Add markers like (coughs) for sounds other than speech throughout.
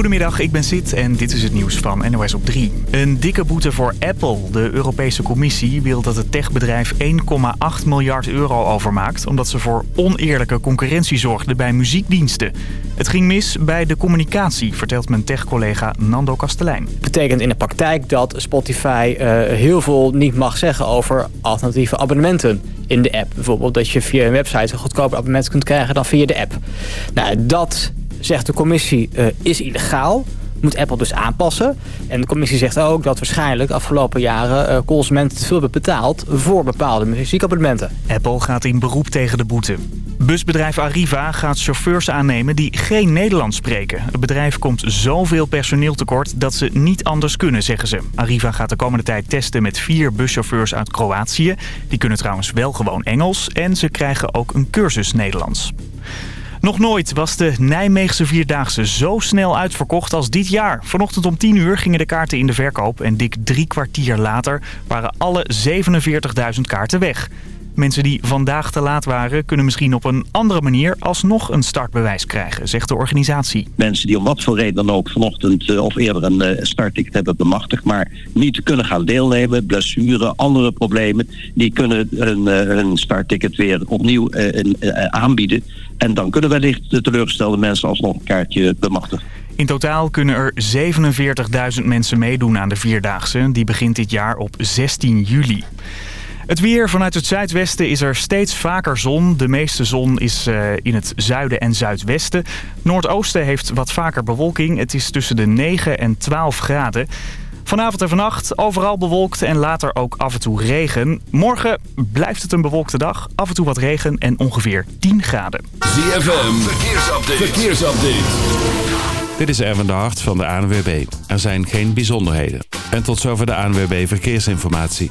Goedemiddag, ik ben Sid en dit is het nieuws van NOS op 3. Een dikke boete voor Apple. De Europese Commissie wil dat het techbedrijf 1,8 miljard euro overmaakt... omdat ze voor oneerlijke concurrentie zorgden bij muziekdiensten. Het ging mis bij de communicatie, vertelt mijn tech-collega Nando Kastelein. Dat betekent in de praktijk dat Spotify uh, heel veel niet mag zeggen over alternatieve abonnementen in de app. Bijvoorbeeld dat je via een website een goedkoper abonnement kunt krijgen dan via de app. Nou, dat zegt de commissie uh, is illegaal. Moet Apple dus aanpassen. En de commissie zegt ook dat waarschijnlijk afgelopen jaren uh, consumenten te veel hebben betaald voor bepaalde muziekabonnementen. Apple gaat in beroep tegen de boete. Busbedrijf Arriva gaat chauffeurs aannemen die geen Nederlands spreken. Het bedrijf komt zoveel personeel tekort dat ze niet anders kunnen, zeggen ze. Arriva gaat de komende tijd testen met vier buschauffeurs uit Kroatië. Die kunnen trouwens wel gewoon Engels en ze krijgen ook een cursus Nederlands. Nog nooit was de Nijmeegse Vierdaagse zo snel uitverkocht als dit jaar. Vanochtend om 10 uur gingen de kaarten in de verkoop en dik drie kwartier later waren alle 47.000 kaarten weg. Mensen die vandaag te laat waren kunnen misschien op een andere manier alsnog een startbewijs krijgen, zegt de organisatie. Mensen die om wat voor reden dan ook vanochtend eh, of eerder een uh, startticket hebben bemachtigd, maar niet kunnen gaan deelnemen, blessure, andere problemen, die kunnen hun, uh, hun startticket weer opnieuw aanbieden. En dan kunnen wellicht de teleurgestelde mensen alsnog een kaartje bemachtigen. In totaal kunnen er 47.000 mensen meedoen aan de Vierdaagse. Die begint dit jaar op 16 juli. Het weer vanuit het zuidwesten is er steeds vaker zon. De meeste zon is uh, in het zuiden en zuidwesten. Noordoosten heeft wat vaker bewolking. Het is tussen de 9 en 12 graden. Vanavond en vannacht overal bewolkt en later ook af en toe regen. Morgen blijft het een bewolkte dag. Af en toe wat regen en ongeveer 10 graden. ZFM, verkeersupdate. verkeersupdate. Dit is Erwin de Hart van de ANWB. Er zijn geen bijzonderheden. En tot zover de ANWB Verkeersinformatie.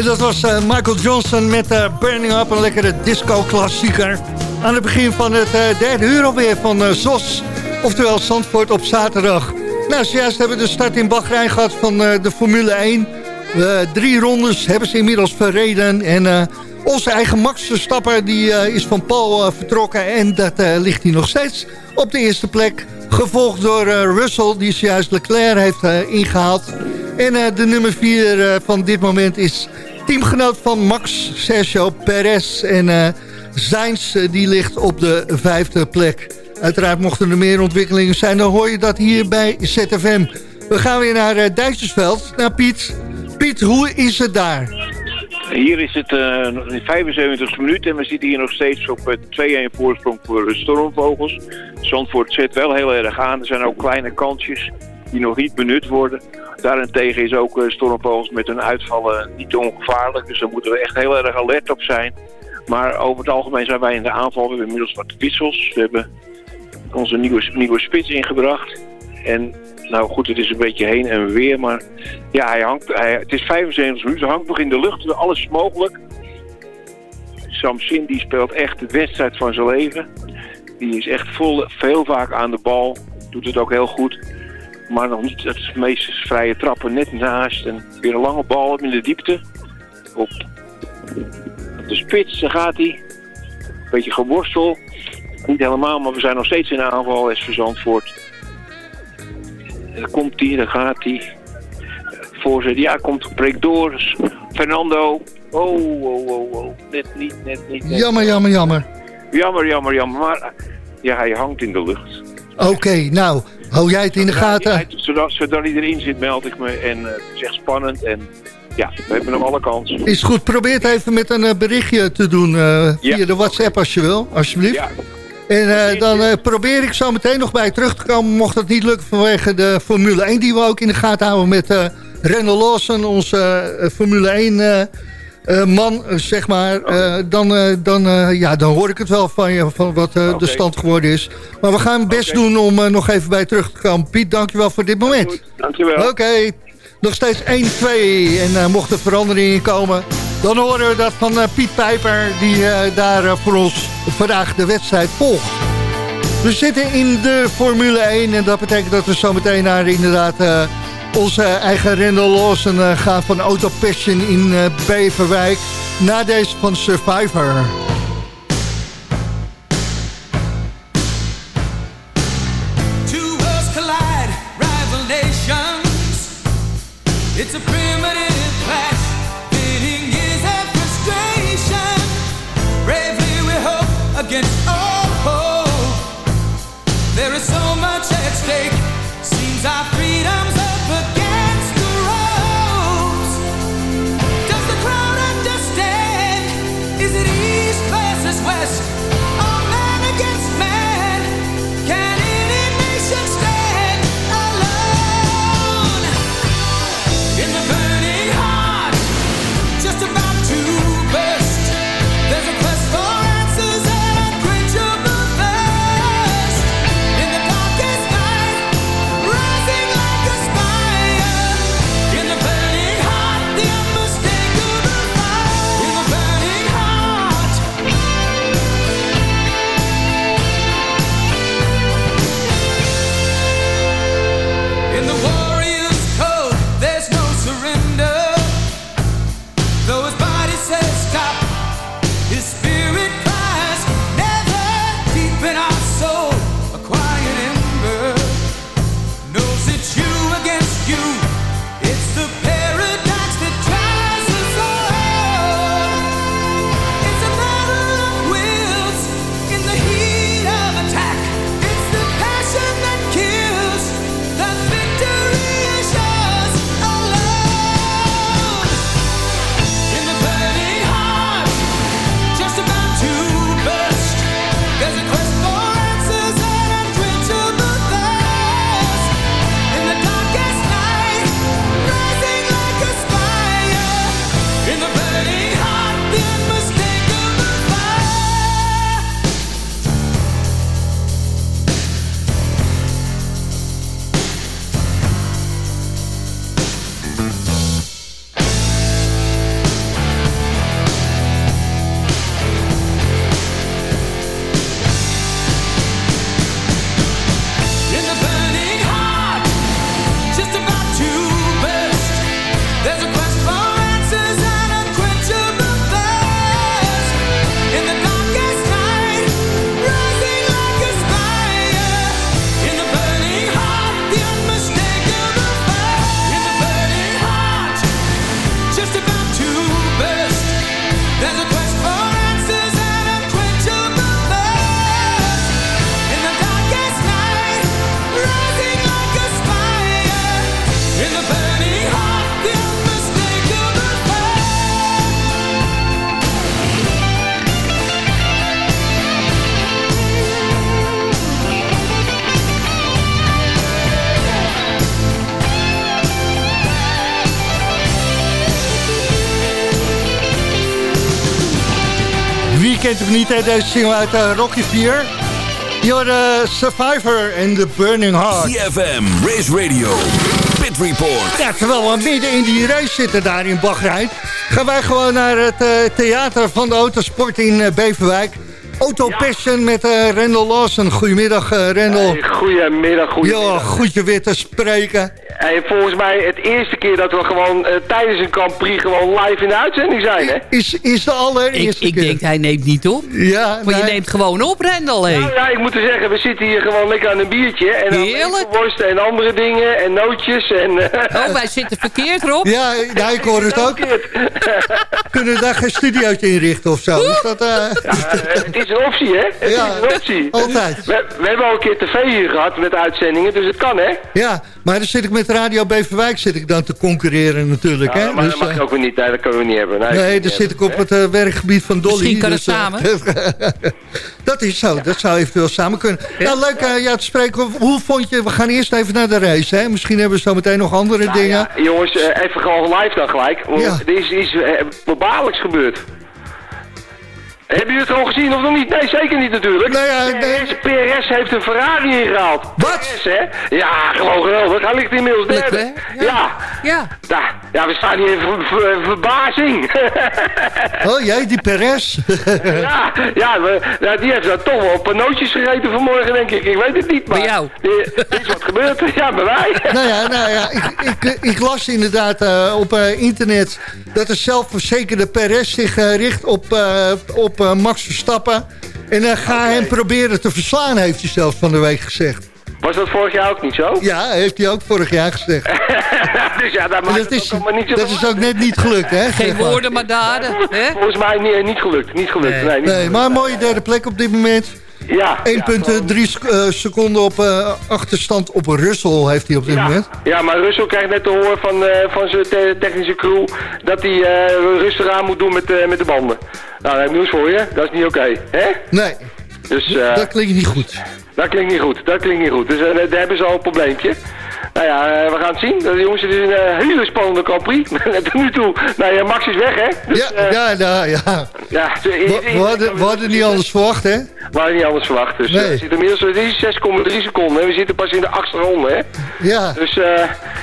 En dat was uh, Michael Johnson met uh, Burning Up, een lekkere disco-klassieker. Aan het begin van het uh, derde uur alweer van ZOS, oftewel Zandvoort op zaterdag. Nou, hebben we de start in Bahrein gehad van de Formule 1. drie rondes hebben ze inmiddels verreden en... Onze eigen Max Verstappen die, is van Paul vertrokken en dat ligt hij nog steeds op de eerste plek. Gevolgd door Russell die zojuist Leclerc heeft ingehaald. En de nummer 4 van dit moment is teamgenoot van Max, Sergio Perez. En uh, Sainz uh, die ligt op de vijfde plek. Uiteraard mochten er meer ontwikkelingen zijn, dan hoor je dat hier bij ZFM. We gaan weer naar uh, naar Piet. Piet, hoe is het daar? Hier is het uh, in 75 minuten en we zitten hier nog steeds op 2-1 voorsprong voor stormvogels. Zandvoort zet wel heel erg aan. Er zijn ook kleine kansjes die nog niet benut worden. Daarentegen is ook uh, stormvogels met hun uitvallen niet ongevaarlijk. Dus daar moeten we echt heel erg alert op zijn. Maar over het algemeen zijn wij in de aanval. We hebben inmiddels wat wissels. We hebben onze nieuwe, nieuwe spits ingebracht. En nou goed, het is een beetje heen en weer. Maar ja, hij hangt, hij, het is 75 minuten. Hangt nog in de lucht. Alles is mogelijk. Sam die speelt echt de wedstrijd van zijn leven. Die is echt vol, veel vaak aan de bal. Doet het ook heel goed. Maar nog niet het meest vrije trappen net naast. En weer een lange bal in de diepte. Op de spits, daar gaat hij. Beetje geworstel. Niet helemaal, maar we zijn nog steeds in aanval. SV Zandvoort. Daar komt hij, daar gaat hij. Voorzet, ja, komt, breekt door. Fernando. Oh, oh, oh, oh. Net niet, net niet. Net. Jammer, jammer, jammer. Jammer, jammer, jammer. Maar ja, hij hangt in de lucht. Oké, nou, Hou jij het in de gaten? zodat, zodat hij erin zit, meld ik me. En uh, het is echt spannend. En ja, we hebben nog alle kansen. Is goed. Probeer het even met een uh, berichtje te doen. Uh, via ja. de WhatsApp als je wil, alsjeblieft. Ja. En dan probeer ik zo meteen nog bij terug te komen. Mocht het niet lukken vanwege de Formule 1 die we ook in de gaten houden met Randall Lawson. Onze Formule 1 uh, man, uh, zeg maar, uh, dan, dan, ja, dan hoor ik het wel van je, van wat okay. de stand geworden is. Maar we gaan best okay. doen om nog even bij terug te komen. Piet, dankjewel voor dit moment. Goed, dankjewel. Oké, nog steeds 1-2 en mocht er veranderingen komen... dan horen we dat van Piet Pijper, die daar voor ons vandaag de wedstrijd volgt. We zitten in de Formule 1 en dat betekent dat we zo meteen naar inderdaad onze eigen Rendel Lawson uh, gaat van Auto Passion in uh, Beverwijk naar deze van Survivor. Niet, hè, deze single uit uh, Rocky 4. You're the Survivor and the Burning Heart. CFM, Race Radio, Pit Report. Ja, terwijl we midden in die race zitten daar in Bahrein... gaan wij gewoon naar het uh, theater van de autosport in uh, Beverwijk... Auto ja. Passion met uh, Rendel Lawson. Goedemiddag, uh, Rendel. Hey, goedemiddag, goedemiddag. Ja, goed je weer te spreken. Hey, volgens mij het eerste keer dat we gewoon uh, tijdens een Grand Prix gewoon live in de uitzending zijn, hè? Is, is de allereerste ik, ik denk, hij neemt niet op. Ja, maar nee. je neemt gewoon op, Rendel, hé. Nou, ja, ik moet er zeggen, we zitten hier gewoon lekker aan een biertje. En Heerlijk. worsten en andere dingen en nootjes en... oh, wij zitten verkeerd, Rob. Ja, ja ik hoor het ook. (laughs) Kunnen we daar geen studiootje inrichten of zo? Is dat, ja, het is een optie, hè? Het ja, is een optie. Altijd. We, we, hebben al een keer tv hier gehad met uitzendingen, dus het kan, hè? Ja, maar dan zit ik met Radio Beverwijk zit ik dan te concurreren natuurlijk, ja, hè? Maar dus, dat mag je ook weer niet, dat kunnen we niet hebben. Nee, nee dan zit ik op het uh, werkgebied van Dolly. Misschien kan dus, het samen. (laughs) dat is zo, dat zou eventueel samen kunnen. Ja, nou, leuk uh, jou te spreken. Hoe vond je, we gaan eerst even naar de race, hè? Misschien hebben we zo meteen nog andere nou, dingen. Ja, jongens, uh, even gewoon live dan gelijk. Ja. Er is iets verbaarlijks gebeurd. Hebben jullie het al gezien of nog niet? Nee, zeker niet natuurlijk. Nou ja, PRS, PRS heeft een Ferrari ingehaald. Wat? PRS, hè? Ja, gewoon geweldig. Hij ligt inmiddels derde. Ja. Ja. Ja. ja. Ja, we staan hier in ver, ver, verbazing. (laughs) oh jij, die Perez. (laughs) ja, ja, we, ja, die heeft dan toch wel panootjes gegeten vanmorgen, denk ik. Ik weet het niet, maar... Bij jou? Er is wat gebeurd. (laughs) Ja, bij mij. nou ja, nou ja ik, ik, ik las inderdaad uh, op uh, internet... dat de zelfverzekerde Perez zich uh, richt op, op Max Verstappen. En ga okay. hem proberen te verslaan, heeft hij zelfs van de week gezegd. Was dat vorig jaar ook niet zo? Ja, heeft hij ook vorig jaar gezegd. (laughs) dus ja, dat, dat is, ook niet zo dat is ook net niet gelukt, hè? Geen woorden, maar daden. Hè? Volgens mij niet, niet gelukt. Niet gelukt. Nee, nee, niet nee gelukt. maar een mooie derde plek op dit moment. Ja. 1,3 ja, seconden op uh, achterstand op Russell heeft hij op dit ja. moment. Ja, maar Russell krijgt net te horen van, uh, van zijn te technische crew... dat hij uh, rustig aan moet doen met, met de banden. Nou, dat heb ik nieuws voor je. Dat is niet oké, okay, hè? Nee. Dus, dat klinkt niet goed. Dat klinkt niet goed, dat klinkt niet goed. Dus daar hebben ze al een probleempje. Nou ja, we gaan het zien. Uh, jongens, het is een uh, hele spannende Grand Prix. (laughs) Tot nu toe, nou ja, Max is weg, hè? Dus, ja, uh, ja, ja, ja. we, we, hadden, we hadden niet anders verwacht, hè? We hadden niet anders verwacht. Dus nee. we zitten inmiddels, is 6,3 seconden. We zitten pas in de achtste ronde, hè? Ja. Dus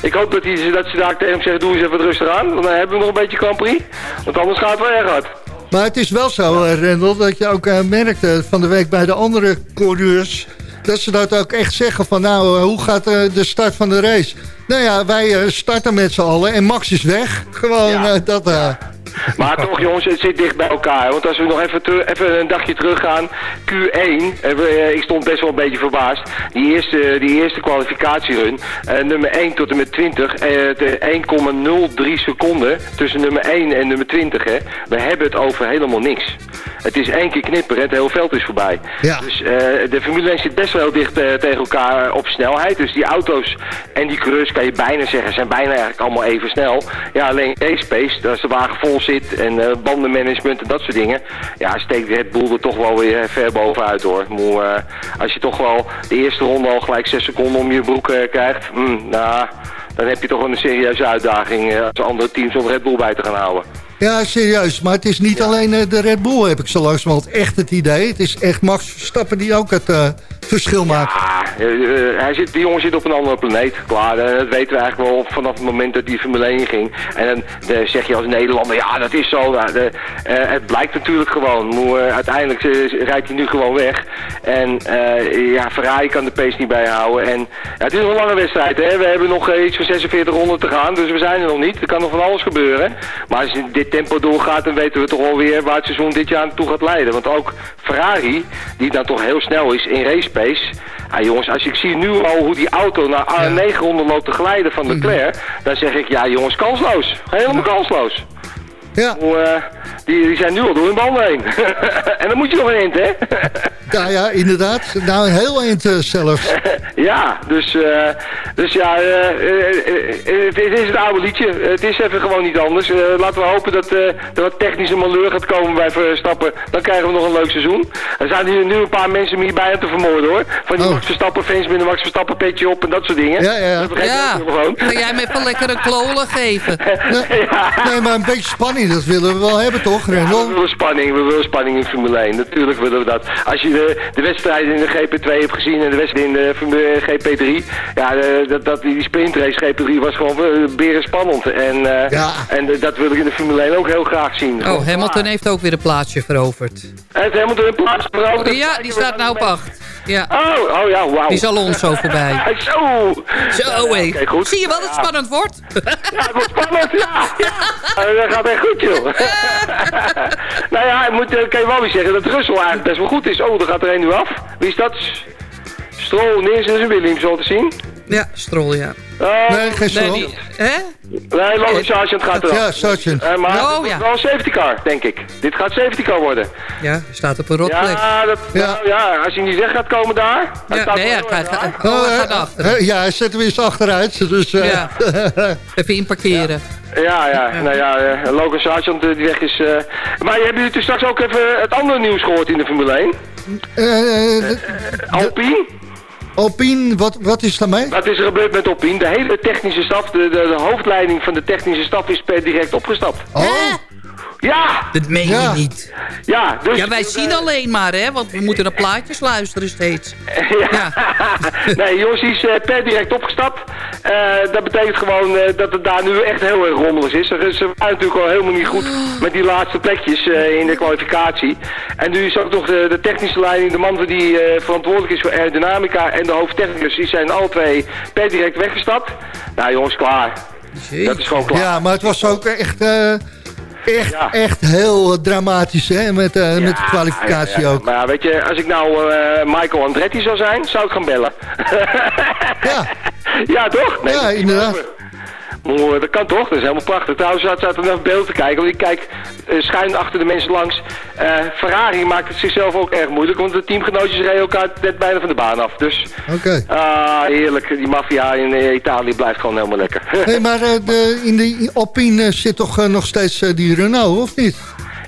ik hoop dat, die, dat ze daar tegen hem zeggen, doe eens even rustig aan. Want dan hebben we nog een beetje Grand Prix. Want anders gaat het wel erg hard. Maar het is wel zo, Rendel, dat je ook merkte van de week bij de andere coureurs dat ze dat ook echt zeggen van nou, hoe gaat uh, de start van de race? Nou ja, wij uh, starten met z'n allen en Max is weg. Gewoon ja. dat... Maar toch jongens, het zit dicht bij elkaar. Want als we nog even, even een dagje teruggaan. Q1, ik stond best wel een beetje verbaasd. Die eerste, die eerste kwalificatierun. nummer 1 tot en met 20. 1,03 seconden tussen nummer 1 en nummer 20. Hè. We hebben het over helemaal niks. Het is één keer knipperen, het hele veld is voorbij. Ja. Dus de Formule 1 zit best wel dicht tegen elkaar op snelheid. Dus die auto's en die coureurs kan je bijna zeggen, zijn bijna eigenlijk allemaal even snel. Ja, alleen race-pace, als de wagen vol zit en uh, bandenmanagement en dat soort dingen. Ja, steekt Red Bull er toch wel weer ver bovenuit hoor. Moe, als je toch wel de eerste ronde al gelijk 6 seconden om je broek krijgt. Mm, nou, dan heb je toch wel een serieuze uitdaging als andere teams om Red Bull bij te gaan houden. Ja, serieus. Maar het is niet ja. alleen uh, de Red Bull, heb ik zo langzamerhand echt het idee. Het is echt Max Verstappen die ook het uh, verschil maakt. Ja, uh, hij zit, die jongen zit op een andere planeet. Klaar, dat weten we eigenlijk wel vanaf het moment dat die Formule 1 ging. En dan zeg je als Nederlander, ja dat is zo. Nou, de, het blijkt natuurlijk gewoon. Uiteindelijk rijdt hij nu gewoon weg. En ja, Ferrari kan de pace niet bijhouden. En ja, het is een lange wedstrijd. Hè? We hebben nog iets van 46 ronden te gaan, dus we zijn er nog niet. Er kan nog van alles gebeuren. Maar als dit tempo doorgaat, dan weten we toch alweer waar het seizoen dit jaar naartoe gaat leiden. Want ook Ferrari, die dan toch heel snel is in race pace. Ah, jongens, als ik zie nu al hoe die auto naar ja. 9 ronden loopt te glijden van Leclerc, mm -hmm. dan zeg ik, ja jongens, kansloos. Helemaal kansloos. Ja. Uh, die, die zijn nu al door hun banden heen. (laughs) en dan moet je nog een eind, hè? (laughs) Ja, ja, inderdaad. Nou, heel eind eh, zelfs. (laughs) Ja, dus, eh, dus ja, eh, eh, eh, het, is het oude liedje. Het is even gewoon niet anders. Eh, laten we hopen dat eh, er wat technische malheur gaat komen bij Verstappen. Dan krijgen we nog een leuk seizoen. Er zijn nu, nu een paar mensen om hierbij aan te vermoorden hoor. Van die Oh. Max Verstappen fans met een Max Verstappen petje op en dat soort dingen. Ja, ja, ja. Dat begrijp Ja, ik ook gewoon. ga jij me even lekker een klolen geven. Nee, maar een beetje spanning, dat willen we wel hebben, toch, Ja, we willen spanning, we willen spanning in Formule 1. Natuurlijk willen we dat. Als je de, de wedstrijden in de GP2 hebt gezien en de wedstrijd in de Formule GP3, ja, de- dat, dat, die sprintrace GP3 was gewoon eh, beren spannend. En, eh, Ja. en eh, dat wil ik in de Formule 1 ook heel graag zien. Oh, Hamilton heeft ook weer een plaatsje veroverd. Hij heeft Hamilton in plaats veroverd. Oh, ja, die staat nou op acht. Ja, Oh, oh ja, wauw. die (laughs) is Alonso voorbij. Zo! Zo, hé. Goed. Zie je wat het spannend wordt? Ja, het wordt spannend, ja. Eh, dat gaat echt goed, joh. (laughs) nou ja, ik moet, eh, kan je wel weer zeggen dat Russell eigenlijk best wel goed is. Oh, er gaat er een nu af. Wie is dat? Stroll, Nielsen en Williams, zo te zien. Ja, Strol, ja. Oh, Nee, geen Nee, zo. die, hè? nee, Logan Sargent gaat eraf. Ja, Sergeant. Eh, maar Oh, het ja. wel een safety car, denk ik. Dit gaat safety car worden. Ja, staat op een rotplek. Ja, dat, Ja. Nou, ja, als hij niet weg gaat komen daar. hij Ja, staat nee, ja, heel ga, erg ga, raar. oh, hij eh, gaat achter. eh, ja, hij zet hem eens achteruit. Dus, eh, Ja. (laughs) Even inparkeren. Ja, ja, nou ja, eh, Logan Sargent eh, die weg is. eh. Maar hebben jullie toen straks ook even het andere nieuws gehoord in de Formule 1? eh, de- Alpine? Alpine, wat, wat is daarmee? Wat is er gebeurd met Alpine? De hele technische staf, de, de, de hoofdleiding van de technische staf is per direct opgestapt. Oh, Ja, Dat meen Ja. je niet. ja, dus... Ja, wij zien alleen maar, hè, want we moeten naar plaatjes luisteren steeds. (laughs) ja. (laughs) nee, Jos is eh, per direct opgestapt. Eh, dat betekent gewoon eh, dat het daar nu echt heel erg rommelig is. Ze waren natuurlijk al helemaal niet goed met die laatste plekjes eh, in de kwalificatie. En nu is ook nog de, de technische leiding, de man die eh, verantwoordelijk is voor aerodynamica en de hoofdtechnicus, die zijn alle twee per direct weggestapt. Nou jongens, klaar. Dat is gewoon klaar. ja, maar het was ook echt, eh, echt, Ja. echt heel dramatisch, hè, met, eh, met de kwalificatie ja, ja. ook. Maar ja, weet je, als ik nou eh, Michael Andretti zou zijn, zou ik gaan bellen. Ja, (laughs) ja, toch? Ja, dat is inderdaad. Mooi, dat kan toch? Dat is helemaal prachtig. Trouwens, zat zat er naar beeld te kijken. Want ik kijk eh, schuin achter de mensen langs. Eh, Ferrari maakt het zichzelf ook erg moeilijk. Want de teamgenootjes reden elkaar net bijna van de baan af. Dus, oké. ah, heerlijk. Die maffia in eh, Italië blijft gewoon helemaal lekker. (laughs) Hey, maar de, in de Alpine zit toch nog steeds die Renault, of niet?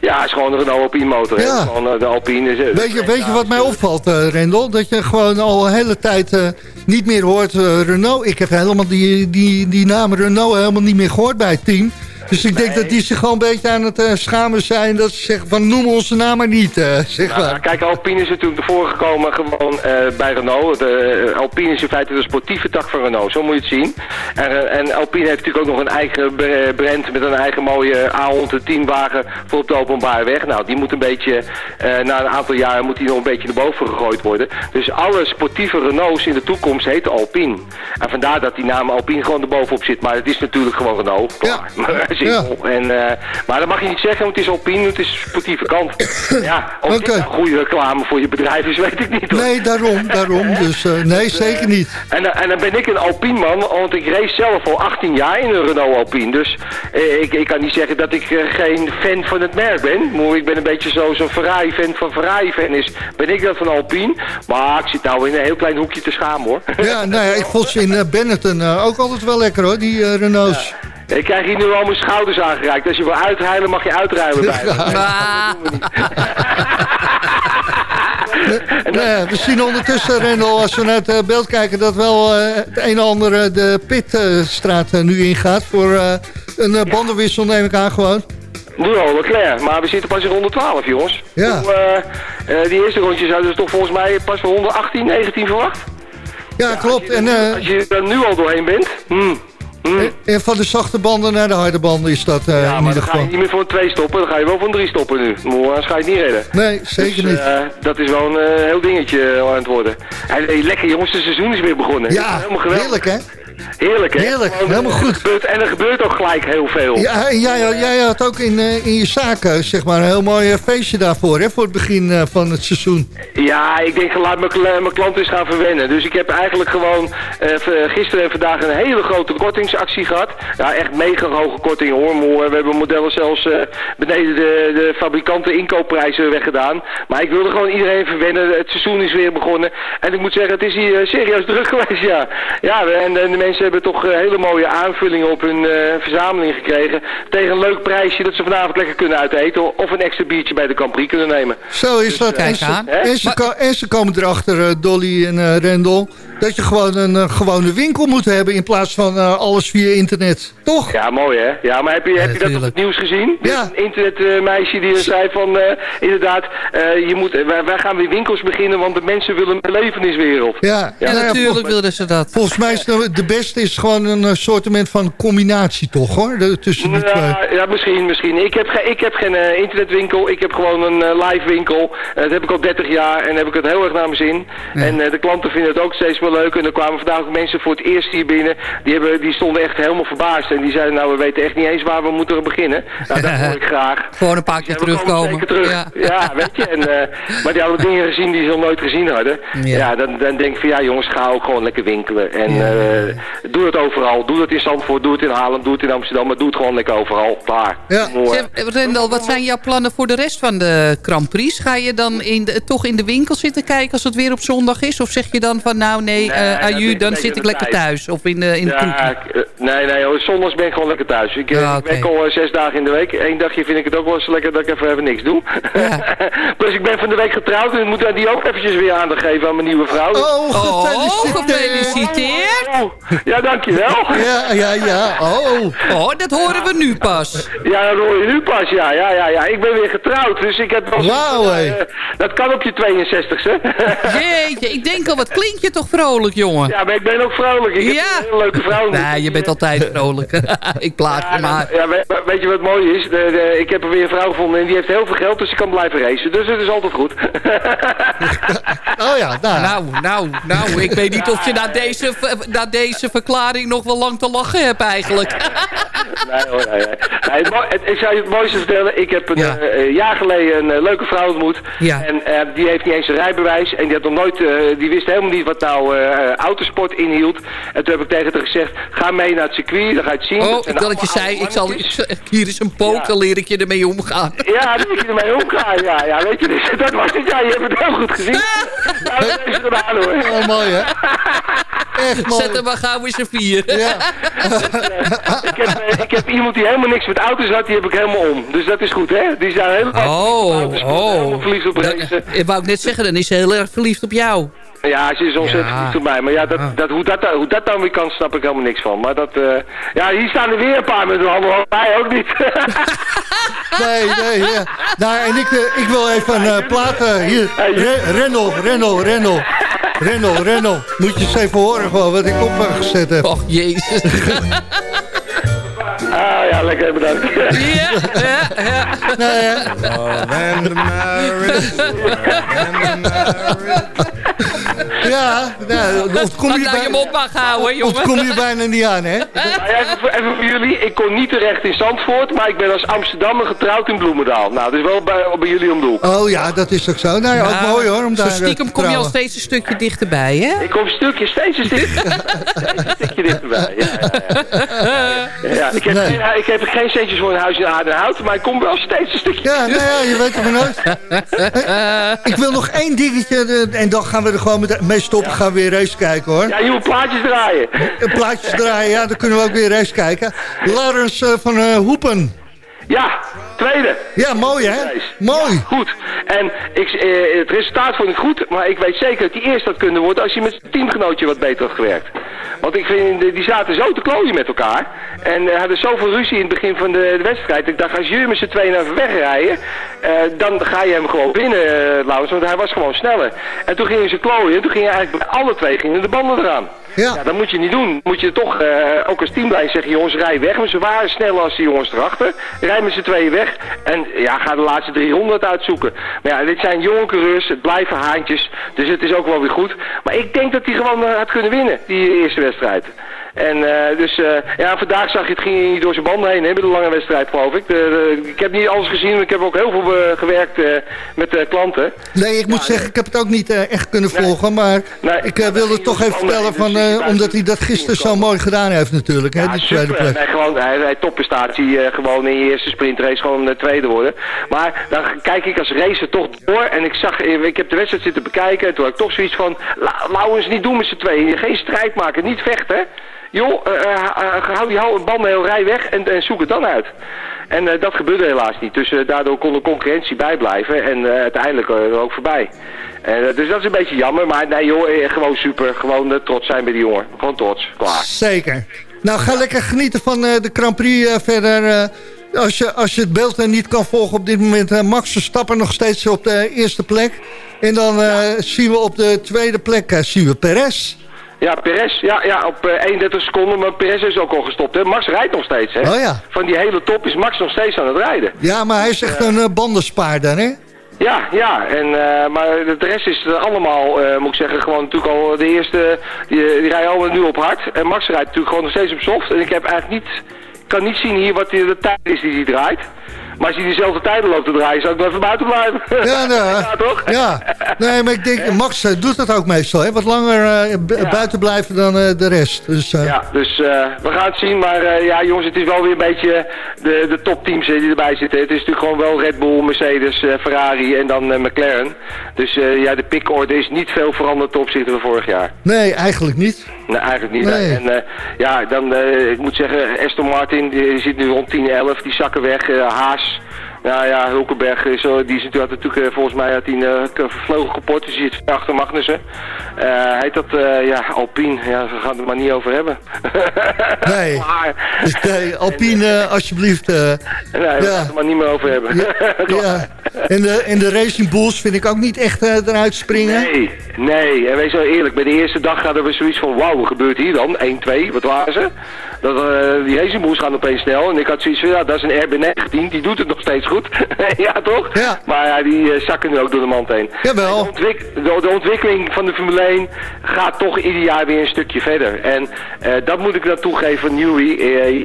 ja, is gewoon een Renault Alpine motor. Ja. Gewoon, de Alpine. is, Weet je, weet je wat mij opvalt, Rendel? Dat je gewoon al een hele tijd niet meer hoort eh, Renault. Ik heb helemaal die, die, die naam Renault helemaal niet meer gehoord bij het team. Dus ik denk dat die zich gewoon een beetje aan het eh, schamen zijn. Dat ze zeggen van noem onze naam maar niet, eh, zeg Nou, maar. kijk, Alpine is natuurlijk ervoor gekomen gewoon eh, bij Renault. De, Alpine is in feite de sportieve tak van Renault, zo moet je het zien. En, en Alpine heeft natuurlijk ook nog een eigen br- brand met een eigen mooie A110 wagen voor op de openbare weg. Nou, die moet een beetje, na een aantal jaren moet die nog een beetje naar boven gegooid worden. Dus alle sportieve Renaults in de toekomst heten Alpine. En vandaar dat die naam Alpine gewoon erbovenop zit. Maar het is natuurlijk gewoon Renault. Klaar. (laughs) Simpel. En, eh, maar dat mag je niet zeggen, want het is Alpine, het is sportieve kant. (coughs) ja, of dit Oké. nou goede reclame voor je bedrijf is, (laughs) weet ik niet. Hoor. Nee, daarom, daarom. (laughs) Dus eh, nee, zeker niet. En, dan- en dan ben ik een Alpine man, want ik race zelf al 18 jaar in een Renault Alpine. Dus eh, ik, ik kan niet zeggen dat ik eh, geen fan van het merk ben. Maar ik ben een beetje zo- zo'n Ferrari-fan van Ferrari-fan is. Ben ik dat van Alpine. Maar ik zit nou in een heel klein hoekje te schamen hoor. Ja, nou ja, ik vond ze in eh, Benetton eh, ook altijd wel lekker hoor, die eh, Renaults. Ik krijg hier nu al mijn schouders aangereikt. Als je wil uitruilen, mag je uitruilen bij me. (laughs) (laughs) Ja, we zien ondertussen, Rendel, als we naar het eh, beeld kijken... dat wel eh, het een en ander eh, de pitstraat eh, nu ingaat... voor eh, een bandenwissel, neem ik aan gewoon. Nu al Leclerc, maar we zitten pas in ronde 12 jongens. Ja. Toen, eh, eh, die eerste rondjes hadden ze toch volgens mij pas voor ronde 18, 19 verwacht. Ja, klopt. En, eh, Als je er nu al doorheen bent, hmm, hmm. en van de zachte banden naar de harde banden is dat eh, ja, in maar dan ga je niet meer voor 2 stoppen, dan ga je wel voor 3 stoppen nu. Maar anders ga je het niet redden. Nee, zeker Dus, niet. eh, dat is wel een eh, heel dingetje aan het worden. Hey, lekker jongens, het seizoen is weer begonnen. Ja, Helemaal geweldig. heerlijk hè? Heerlijk, hè? Heerlijk, helemaal eh, goed. gebeurt- en er gebeurt ook gelijk heel veel. Ja, jij, jij had ook in, eh, in je zaak eh, zeg maar, een heel mooi eh, feestje daarvoor, hè, voor het begin eh, van het seizoen. Ja, ik denk laat mijn, kla- mijn klant eens gaan verwennen. Dus ik heb eigenlijk gewoon eh, v- gisteren en vandaag een hele grote kortingsactie gehad. Ja, echt mega hoge korting hoor. We hebben modellen zelfs eh, beneden de, de fabrikanten inkoopprijzen weggedaan. Maar ik wilde gewoon iedereen verwennen. Het seizoen is weer begonnen. En ik moet zeggen, het is hier eh, serieus druk geweest, ja. Ja, en, en de mensen hebben toch eh, hele mooie aanvullingen op hun eh, verzameling gekregen. Tegen een leuk prijsje dat ze vanavond lekker kunnen uiteten. Of een extra biertje bij de Grand Prix kunnen nemen. Zo is dat. kijk En ze, aan. en, ze, en ze komen erachter, eh, Dolly en eh, Rendel, dat je gewoon een eh, gewone winkel moet hebben in plaats van eh, alles via internet. Toch? Ja, mooi hè? Ja, maar heb je, heb je dat op het nieuws gezien? Ja. Een internetmeisje die er zei van, eh, inderdaad, eh, je moet, wij, wij gaan weer winkels beginnen, want de mensen willen een beleveniswereld. Ja, Ja, nou ja, natuurlijk wilden ze dat. Volgens mij is de, de beste is gewoon een soortement van combinatie toch hoor, de- tussen die twee. Ja, ja, misschien, misschien. Ik heb, ge- ik heb geen internetwinkel, ik heb gewoon een live winkel. Dat heb ik al 30 jaar en heb ik het heel erg naar mijn zin. En eh, de klanten vinden het ook steeds wel leuk. En er kwamen vandaag ook mensen voor het eerst hier binnen. Die, hebben, die stonden echt helemaal verbaasd. En die zeiden, nou we weten echt niet eens waar we moeten beginnen. Nou, dat hoor ik (laughs) graag. Gewoon een paar keer Ja, we komen terugkomen. terug. Ja. Ja. weet je. En, eh, maar die hadden dingen gezien die ze nog nooit gezien hadden. Ja. Ja, dan, dan denk ik van ja jongens, ga ook gewoon lekker winkelen. En eh, doe het overal. Doe het in Zandvoort, doe het in Haarlem, doe het in Amsterdam. Maar doe het gewoon lekker overal. Klaar. Ja. Rendel, wat zijn jouw plannen voor de rest van de Grand Prix? Ga je dan in de, toch in de winkel zitten kijken als het weer op zondag is? Of zeg je dan van nou nee, Nee, eh aju, dan zit ik lekker thuis? Of in de, in de Ja, ik, eh, nee, nee, hoor, zondags ben ik gewoon lekker thuis. Ik, eh, Ja, ik werk oké. al eh, zes dagen in de week. Eén dagje vind ik het ook wel eens lekker dat ik even, even niks doe. (laughs) Plus ik ben van de week getrouwd en ik moet die ook eventjes weer aandacht geven aan mijn nieuwe vrouw. Oh, Oh, gefeliciteerd. Oh, ja, dankjewel. Ja, ja, ja. Oh. Oh, dat horen we nu pas. Ja, dat hoor je nu pas. Ja, ja, ja, ja. Ik ben weer getrouwd, dus ik heb. Wauw, eh, dat kan op je 62ste. (laughs) Jeetje, ik denk al, wat klink je toch vrolijk, jongen? ja, maar ik ben ook vrolijk. Ik Ja. heb een hele leuke vrouw. Nee, je bent altijd vrolijk. (laughs) ik plaag je maar. ja, weet, weet je wat mooi is? De, de- ik heb er weer een vrouw gevonden en die heeft heel veel geld, dus ze kan blijven racen. Dus het is altijd goed. (laughs) Oh ja, nou. Nou, nou, nou, ik weet niet of je na deze, na deze verklaring nog wel lang te lachen hebt eigenlijk. nee hoor, nee, nee. Nee, het ik zou je het mooiste vertellen. Ik heb een Ja. eh, jaar geleden een eh, leuke vrouw ontmoet. Ja. En eh, die heeft niet eens een rijbewijs. En die, had nog nooit, die wist helemaal niet wat nou autosport inhield. En toen heb ik tegen haar gezegd, ga mee naar het circuit, dan ga je het zien. Oh, ik dat je zei, ik zal, (laughs) hier is een poker, leer ik je ermee omgaan. (laughs) Ja, daar moet je ermee omgaan. Ja, ja, weet je, dus, (laughs) dat was het. Ja, je hebt het heel goed gezien. Nou, dat ze gedaan hoor. Oh, mooi hè. Echt mooi. Zet hem maar gauw eens een vier. Ja. ik, heb, eh, ik heb iemand die helemaal niks met auto's had, die heb ik helemaal om. Dus dat is goed, hè? Die zijn helemaal, Oh, helemaal oh. verliefd op Dat, racen. ik wou ik net zeggen, dan is ze heel erg verliefd op jou. Ja, ze is ontzettend Ja. op mij. Maar ja, dat, dat, hoe, dat, hoe dat dan weer kan, snap ik helemaal niks van. Maar dat, eh, ja, hier staan er weer een paar met een handen. Wij ook niet. (laughs) Nee, nee, ja. Nou, en ik, eh, ik wil even een uh, plaat... hier, Re Rendel, Rendel, Rendel. Rendel, Rendel. Moet je eens even horen gewoon wat ik op heb gezet heb. Och, jezus. (laughs) ah ja, lekker bedankt. ja, ja, ja. Nou ja. and marriage. And the marriage. Ja, nou, ontkom Laat je, nou je bij, mond maar houden, jongen. ontkom je bijna niet aan, hè? (laughs) Nou even, voor- even voor jullie, ik kon niet terecht in Zandvoort, maar ik ben als Amsterdammer getrouwd in Bloemendaal. Nou, dat is wel bij, bij jullie om de hoek. Oh ja, dat is ook zo. Nou ja, ook Nou, mooi hoor, om zo daar eh, stiekem te kom je al steeds een stukje dichterbij, hè? Ik kom een stukje, steeds een stukje, (laughs) steeds een stukje dichterbij. Ja, ja, ja. Ja, ik, heb, Nee. ja, ik heb geen centjes voor een huis in Aardenhout, maar ik kom wel steeds een stukje. Ja, nou ja, je weet het maar nooit. Eh, (laughs) ik wil nog één dingetje eh, en dan gaan we er gewoon met- mee stoppen. Gaan we weer race kijken hoor. Ja, je moet plaatjes draaien. Eh, Plaatjes draaien, ja, dan kunnen we ook weer race kijken. Laurens eh, van eh, Hoepen. Ja, tweede. Ja, mooi hè? Mooi. Goed. En ik, eh, het resultaat vond ik goed, maar ik weet zeker dat hij eerst had kunnen worden als hij met zijn teamgenootje wat beter had gewerkt. Want ik vind, die zaten zo te klooien met elkaar. En eh, hadden zoveel ruzie in het begin van de, de wedstrijd. Ik dacht, als jullie met z'n tweeën even wegrijden, eh, dan ga je hem gewoon binnen, eh, Laurens, want hij was gewoon sneller. En toen gingen ze klooien en toen gingen eigenlijk alle twee gingen de banden eraan. Ja. Dat moet je niet doen. Moet je toch eh, ook als teamlijn zeggen, jongens, rij weg. Maar ze waren sneller als die jongens erachter. Rij met z'n tweeën weg. En ja, ga de laatste 300 uitzoeken. Maar ja, dit zijn jonge coureurs, het blijven haantjes. Dus het is ook wel weer goed. Maar ik denk dat hij gewoon eh, had kunnen winnen, die eerste wedstrijd. En eh, dus, eh, ja, vandaag zag je het ging niet door zijn banden heen, hè, met de lange wedstrijd, geloof ik. De, de- ik heb niet alles gezien, maar ik heb ook heel veel eh, gewerkt met klanten. Nee, ik moet zeggen, ik heb het ook niet echt kunnen volgen. Maar Nee, ik wilde het toch even vertellen, van, omdat hij dat gisteren zo mooi gedaan heeft natuurlijk. Hè, Ja, die tweede plek. Nee, gewoon, hij, hij topprestatie, gewoon in je eerste sprintrace gewoon eh, tweede worden. Maar dan kijk ik als racer toch door en ik zag, ik heb de wedstrijd zitten bekijken en toen had ik toch zoiets van, la, laten we eens niet doen met z'n tweeën, geen strijd maken, niet vechten. Joh, eh, eh, eh, hou hou- banden heel rij weg en, en zoek het dan uit. En dat gebeurde helaas niet, dus daardoor kon de concurrentie bijblijven en uiteindelijk ook voorbij. Dus dat is een beetje jammer, maar nee joh, gewoon super, gewoon trots zijn bij die jongen. Gewoon trots, klaar. Zeker. Nou, ga lekker genieten van de Grand Prix verder. als, je, als je het beeld niet kan volgen op dit moment... Max Verstappen nog steeds op de eerste plek. En dan zien we op de tweede plek zien we Perez. Ja, Perez, ja, ja, op eh, 31 seconden, maar Perez is ook al gestopt. Hè. Max rijdt nog steeds, hè. Oh ja. Van die hele top is Max nog steeds aan het rijden. Ja, maar hij is echt een eh, bandenspaarder, hè? Ja, ja, en, eh, maar de rest is allemaal, eh, moet ik zeggen, gewoon natuurlijk al de eerste, die, die rijden allemaal nu op hard. En Max rijdt natuurlijk gewoon nog steeds op soft. En ik heb eigenlijk niet, kan niet zien hier wat de tijd is die hij draait. Maar als hij dezelfde tijden loopt te draaien, zou ik wel even buiten blijven. Ja, (laughs) nou, ja toch? Ja, nee, maar ik denk, Max eh, doet dat ook meestal, hè? Wat langer eh, buiten blijven dan eh, de rest. Dus, Ja, dus we gaan het zien. Maar ja, jongens, het is wel weer een beetje de, de topteams die erbij zitten. Het is natuurlijk gewoon wel Red Bull, Mercedes, Ferrari en dan McLaren. Dus ja, de pickorde is niet veel veranderd ten opzichte van vorig jaar. Nee, eigenlijk niet. Nee, eigenlijk niet. Nee. En ja, dan, ik moet zeggen, Aston Martin die zit nu rond 10, 11. Die zakken weg. Haas. Nou ja, Hulkenberg is, zo- die natuurlijk, had natuurlijk eh, volgens mij had hij een uh, vleugel kapot, dus die zit achter Magnussen. Eh, heet dat, eh, ja, Alpine, ja, we gaan het er maar niet over hebben. (laughs) Nee. maar, nee, Alpine, (laughs) eh, alsjeblieft. eh, nee, we Ja. gaan het er maar niet meer over hebben. ja. (laughs) En, de, en de Racing Bulls vind ik ook niet echt eh, eruit springen. Nee, nee. En wees wel eerlijk, bij de eerste dag hadden we zoiets van, wauw, wat gebeurt hier dan? 1, 2, wat waren ze? Dat, eh, die Hazelmoes gaan opeens snel. En ik had zoiets van, ja, dat is een RB19, die doet het nog steeds goed. (laughs) ja, toch? Ja. Maar ja, die eh, zakken nu ook door de mand heen. Jawel. De, ontwik- de, de ontwikkeling van de Formule 1 gaat toch ieder jaar weer een stukje verder. En dat moet ik dan toegeven van Newey.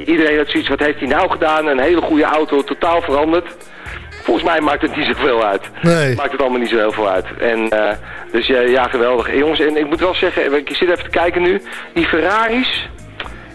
Iedereen had zoiets, wat heeft hij nou gedaan? Een hele goede auto, totaal veranderd. Volgens mij maakt het niet zoveel uit. Nee. Maakt het allemaal niet zo heel veel uit. En, eh, dus ja, ja, geweldig. Eh, Jongens, en ik moet wel zeggen, ik zit even te kijken nu. Die Ferraris,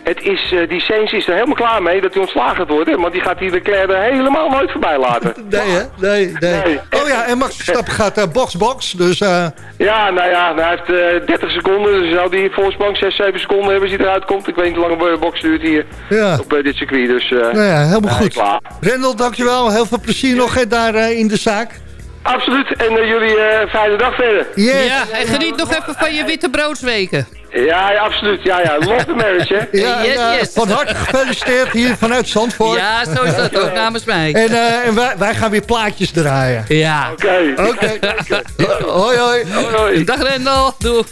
het is, eh, die Sainz is er helemaal klaar mee dat hij ontslagen worden. Want die gaat die Leclerc er helemaal nooit voorbij laten. (laughs) Nee, hè? Nee, nee. Nee. Oh ja, en Max Verstappen gaat eh, box-box. dus eh, Ja, nou ja, hij heeft eh 30 seconden. Dus zou die voorsprong 6, 7 seconden hebben als hij eruit komt. Ik weet niet hoe lang een box duurt hier ja. op dit circuit. Dus, Nou ja, helemaal goed. klaar. Rendel, dankjewel. Heel veel plezier nog hè, daar in de zaak. Absoluut. En eh, jullie eh fijne dag verder. Yes. Ja, en geniet nog even van je witte broodsweken. Ja, ja, absoluut. Ja, ja. Love the marriage, hè. (laughs) Ja, Yes, ja, yes. Van harte gefeliciteerd hier vanuit Zandvoort. Ja, zo is dat ook namens mij. En, eh, en wij, wij gaan weer plaatjes draaien. Ja. Oké. Oké. (laughs) hoi, hoi. Hoi, hoi. Dag Rendel, doe.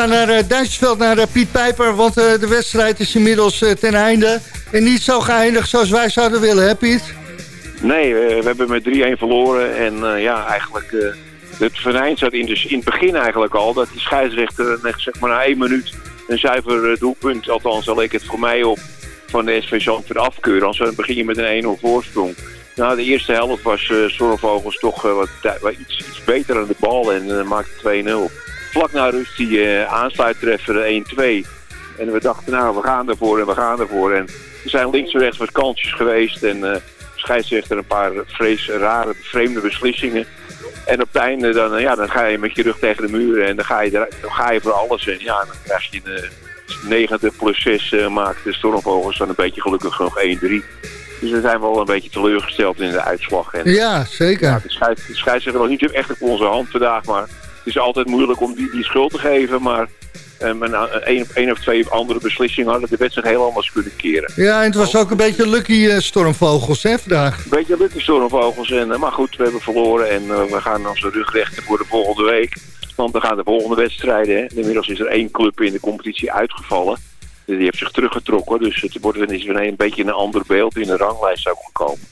Gaan naar uh, Duitsersveld, naar uh, Piet Pijper. Want uh, de wedstrijd is inmiddels ten einde. En niet zo geëindigd zoals wij zouden willen, hè Piet? Nee, we hebben met 3-1 verloren. En ja, eigenlijk... het venijn zat in, dus in het begin eigenlijk al... dat die scheidsrechter zeg maar, na één minuut een zuiver doelpunt... althans al leek het voor mij op van de SV Zandvoort afkeuren. Anders begin je met een 1-0 voorsprong. Nou, de eerste helft was uh, Zornvogels toch wat, wat iets, iets, beter aan de bal en uh, maakte 2-0 vlak na rust die uh, aansluittreffer 1-2. En we dachten, nou, we gaan ervoor en we gaan ervoor. En er zijn links en rechts wat kansjes geweest. En uh, scheidsrechter een paar vrees, rare, vreemde beslissingen. En op het einde dan, uh, ja, dan ga je met je rug tegen de muur en dan ga je, dan ga je voor alles. En ja, dan krijg je een 90 plus 6 uh, maakt de Stormvogels dan een beetje gelukkig nog 1-3. Dus we zijn wel een beetje teleurgesteld in de uitslag. En, ja, zeker. Ja, de, scheids, de scheidsrechter nog niet echt op onze hand vandaag, maar is altijd moeilijk om die, die schuld te geven, maar um, een, een, een, of twee andere beslissingen hadden de wedstrijd heel anders kunnen keren. Ja, en het was ook een beetje lucky uh, stormvogels hè, vandaag. Een beetje lucky stormvogels, en, uh, maar goed, we hebben verloren en uh, we gaan onze rug rechten voor de volgende week. Want we gaan de volgende wedstrijden. Hè. Inmiddels is er één club in de competitie uitgevallen. Die heeft zich teruggetrokken, dus het wordt is weer een beetje een ander beeld in de ranglijst ook gekomen.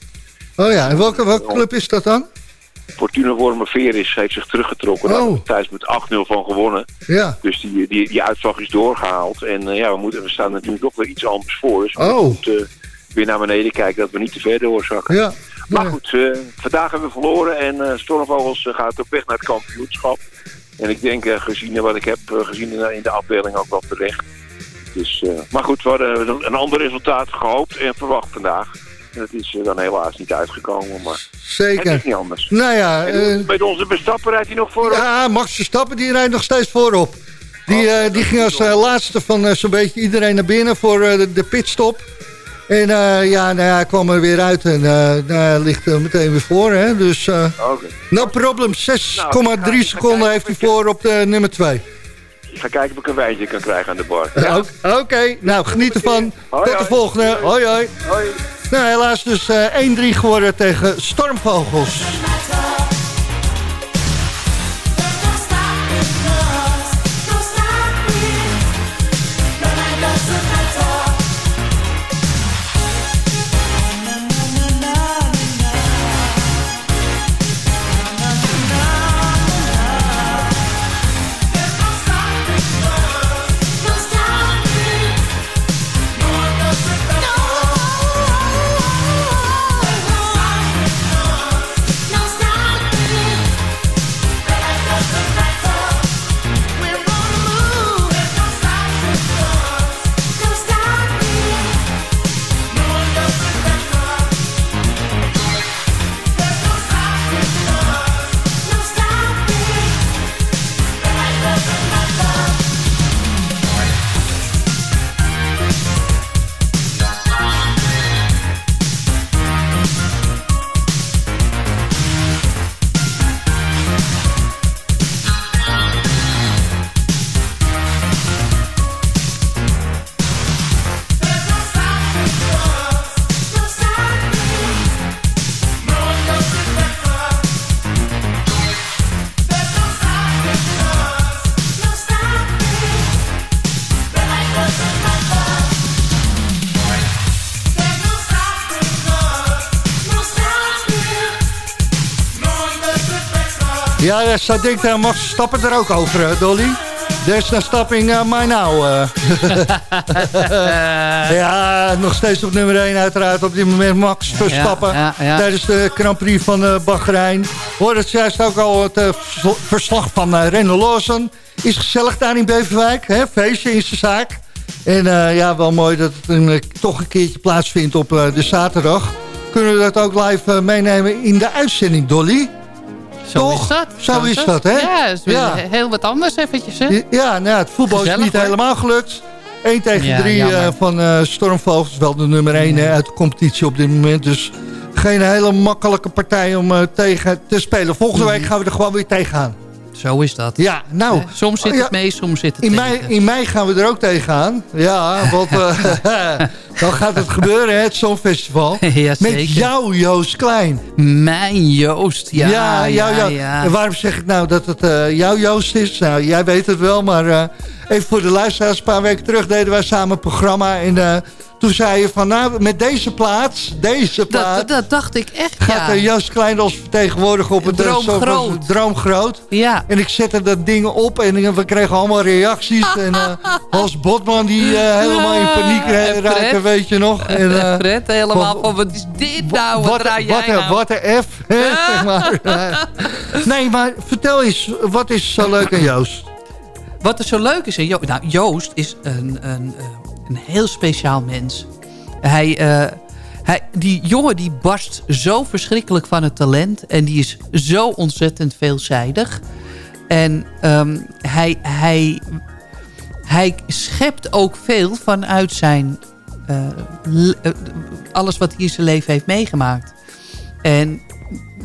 Oh ja, en welke, welke club is dat dan? Fortuna Wormerveer heeft zich teruggetrokken. Daar oh. thuis met 8-0 van gewonnen. Ja. Dus die, die, die uitslag is doorgehaald. En uh, ja, we, moeten, we staan natuurlijk nog weer iets anders voor. Dus we oh. moeten uh, weer naar beneden kijken dat we niet te ver doorzakken. Ja. Maar ja. goed, uh, vandaag hebben we verloren. En Stormvogels gaat op weg naar het kampioenschap. En ik denk, gezien wat ik heb gezien in de afdeling ook wel terecht. Dus, maar goed, we hadden een ander resultaat gehoopt en verwacht vandaag. Dat is dan helaas niet uitgekomen, maar Zeker. het is niet anders. Nou ja... Uh, met onze bestapper rijdt hij nog voorop? Ja, Max Verstappen die rijdt nog steeds voorop. Die, uh, die ging als uh, laatste van zo'n beetje iedereen naar binnen voor de, de pitstop. En ja, nou ja, hij kwam er weer uit en nou, ligt er meteen weer voor. Hè? Dus okay. no problem, 6,3 nou, seconden heeft hij voor op de nummer 2. Ik ga kijken of ik een wijntje kan krijgen aan de bar. Ja? (laughs) Oké, okay. nou geniet ervan. Hoi, Tot de volgende. Hoi hoi. hoi. Nou, helaas dus uh, 1-3 geworden tegen Stormvogels. Ja, zo denkt uh, Max Stappen er ook over, uh, Dolly. There's no stopping uh, my now. (laughs) ja, nog steeds op nummer 1 uiteraard. Op dit moment Max Verstappen. Ja, ja, ja. Tijdens de Grand Prix van uh, Bahrein. Hoor het juist ook al het uh, verslag van uh, Renault Lawson. Is gezellig daar in Beverwijk. Hè? Feestje in zijn zaak. En ja, wel mooi dat het een, toch een keertje plaatsvindt op de zaterdag. Kunnen we dat ook live meenemen in de uitzending, Dolly? Zo Toch? is dat. Zo is dat, hè? Ja, is Ja. heel wat anders eventjes, hè? Ja, nou, het voetbal Gezellig, is niet hoor. helemaal gelukt. 1 tegen Ja, 3 jammer. van eh, Stormvogels. Wel de nummer 1 uit de competitie op dit moment. Dus geen hele makkelijke partij om eh, tegen te spelen. Volgende week gaan we er gewoon weer tegenaan. Zo is dat. Ja, nou. Eh, soms zit ja, het mee, soms zit het in tegen. mei, in mei gaan we er ook tegenaan. Ja, want eh, (laughs) dan gaat het gebeuren, hè, het Songfestival. (laughs) Ja, Met jou, Joost Klein. Mijn Joost, ja. ja, ja, jou, ja. En waarom zeg ik nou dat het eh jouw Joost is? Nou, jij weet het wel, maar even voor de luisteraars. Een paar weken terug deden wij samen een programma. En eh, toen zei je van, nou, met deze plaats, deze plaats... Dat, dat dacht ik echt, gaat ja. Joost Klein als vertegenwoordiger op het eh, Droom Songfestival- groot. Droom groot. Ja. En ik zette dat ding op en eh, we kregen allemaal reacties. en eh, (laughs) Hans Botman die helemaal in paniek raakte, weet je nog. En, eh, Fred helemaal van, wat is dit nou? Wat, wat, draai wat, jij een- nou? wat een F. zeg maar. (laughs) Nee, maar vertel eens, wat is zo leuk aan Joost? Wat er zo leuk is, Jo- nou, Joost is een, een, eh, een heel speciaal mens. Hij, eh, hij, die jongen die barst zo verschrikkelijk van het talent. En die is zo ontzettend veelzijdig. En ehm, hij, hij, hij schept ook veel vanuit zijn... eh, alles wat hij in zijn leven heeft meegemaakt. En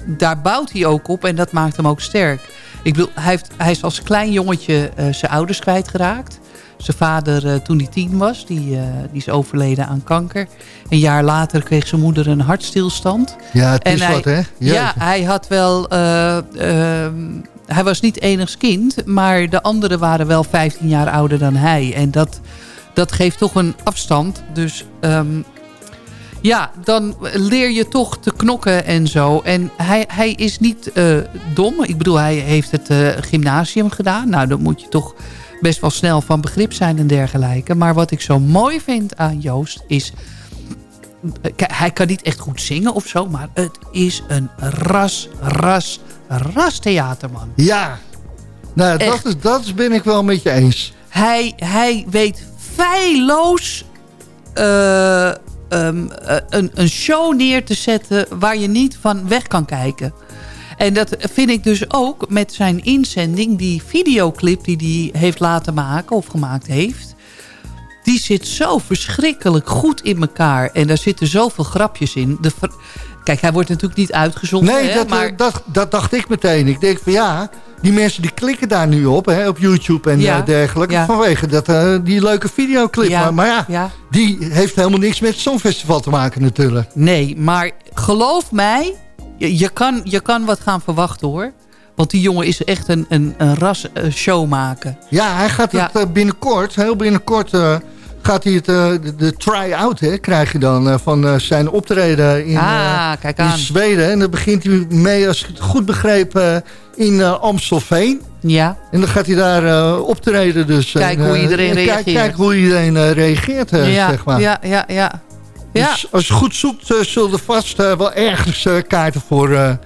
daar bouwt hij ook op en dat maakt hem ook sterk. Ik bedoel, hij, heeft, hij is als klein jongetje eh, zijn ouders kwijtgeraakt. Zijn vader, eh, toen hij tien was, die, eh, die is overleden aan kanker. Een jaar later kreeg zijn moeder een hartstilstand. Ja, het En is hij- wat, hè? Ja, hij had wel... eh, ehm, hij was niet enigs kind, maar de anderen waren wel 15 jaar ouder dan hij. En dat, dat geeft toch een afstand. Dus ehm, ja, dan leer je toch te knokken en zo. En hij, hij is niet eh, dom. Ik bedoel, hij heeft het eh, gymnasium gedaan. Nou, dan moet je toch best wel snel van begrip zijn en dergelijke. Maar wat ik zo mooi vind aan Joost is... Kijk, hij kan niet echt goed zingen of zo, maar het is een ras, ras, ras theaterman. Ja, nou, dat, is, dat ben ik wel met je eens. Hij, hij weet feilloos eh, ehm, eh, een, een show neer te zetten waar je niet van weg kan kijken. En dat vind ik dus ook met zijn inzending, die videoclip die hij heeft laten maken of gemaakt heeft. Die zit zo verschrikkelijk goed in elkaar. En daar zitten zoveel grapjes in. De Kijk, hij wordt natuurlijk niet uitgezonden. Nee, hè, dat, maar eh, dat, dat dacht ik meteen. Ik denk van ja, die mensen die klikken daar nu op, hè, op YouTube en Ja, eh, dergelijke. ja. Vanwege dat, eh, die leuke videoclip. Ja, Maar, maar ja, die heeft helemaal niks met het Songfestival te maken natuurlijk. Nee, maar geloof mij, je, je, kan, je kan wat gaan verwachten hoor. Want die jongen is echt een, een, een ras eh, show maken. Ja, hij gaat het binnenkort, heel binnenkort... gaat hij het, eh, de, try-out, hè, krijg je dan, eh, van eh, zijn optreden in, ah, kijk in aan. Zweden. En dan begint hij mee, als ik het goed begreep, in Amstelveen. Ja, En dan gaat hij daar optreden. Dus, Kijk En, hoe iedereen en reageert. Kijk, hoe iedereen reageert, ja, zeg maar. ja, ja, ja. Ja, Dus als je goed zoekt, zullen er vast wel ergens kaarten voor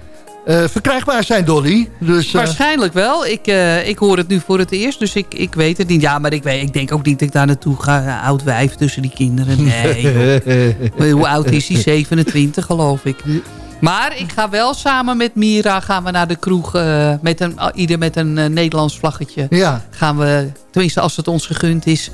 eh, verkrijgbaar zijn, Dolly. Dus, eh, waarschijnlijk wel. Ik, eh, ik hoor het nu voor het eerst, dus ik, ik weet het niet. Ja, maar ik, weet, ik denk ook niet dat ik daar naartoe ga. Oud wijf tussen die kinderen. Nee. (laughs) Hoe oud is hij? 27 geloof ik. Maar ik ga wel samen met Mira gaan we naar de kroeg. met een, ieder met een eh, Nederlands vlaggetje. ja, gaan we, tenminste als het ons gegund is...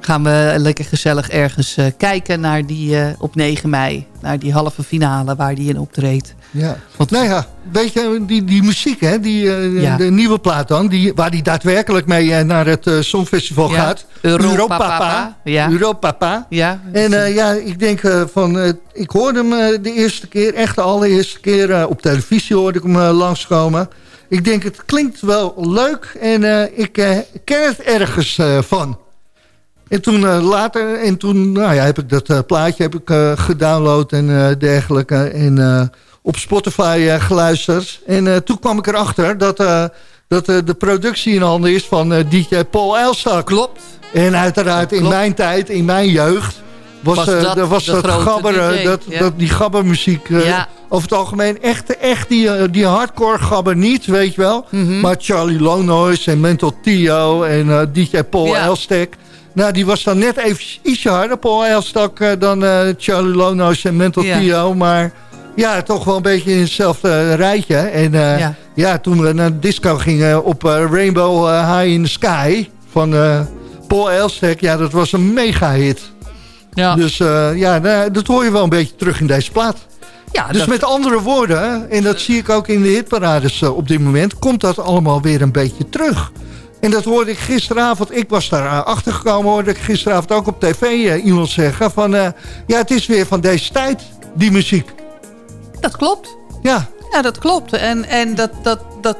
gaan we lekker gezellig ergens kijken naar die, op 9 mei. Naar die halve finale waar die in optreedt. Ja. Want- Nou ja, weet je, die, die muziek, hè, die, eh, Ja. de nieuwe plaat dan, die, waar die daadwerkelijk mee eh, naar het eh, Songfestival Ja. gaat. Europapa, ja. Europapa. Ja, En ja, ik denk van, ik hoorde hem de eerste keer, echt de allereerste keer op televisie hoorde ik hem langskomen. Ik denk, het klinkt wel leuk en ik ken het ergens van. En toen later, en toen nou ja, heb ik dat plaatje heb ik, eh, gedownload en dergelijke. En op Spotify eh, geluisterd. En eh, toen kwam ik erachter dat, eh, dat de productie in handen is van DJ Paul Elstak. klopt. En uiteraard in mijn tijd, in mijn jeugd... was, Was dat was dat, grote gabber, DJ, dat, ja. dat, die gabbermuziek... Ja. over het algemeen echt, echt die, die hardcore gabber niet, weet je wel. Mhm. Maar Charlie Long Noise en Mental Tio en DJ Paul Ja. Elstek... Nou, die was dan net even ietsje harder, Paul Elstak... dan Charlie Long Noise en Mental. Tio. Maar ja, toch wel een beetje in hetzelfde rijtje. En eh, ja. Ja. toen we naar de disco gingen op eh, Rainbow eh, High in the Sky... van eh, Paul Elstek, ja, dat was een mega hit. Ja. Dus eh, ja, nou, dat hoor je wel een beetje terug in deze plaat. Ja, dus dat- met andere woorden, en dat zie ik ook in de hitparades eh, op dit moment... komt dat allemaal weer een beetje terug. En dat hoorde ik gisteravond, ik was daar eh, achter gekomen... hoorde ik gisteravond ook op tv eh, iemand zeggen van... eh, ja, het is weer van deze tijd, die muziek. Dat klopt. Ja, Ja, dat klopt. En, en dat, dat, dat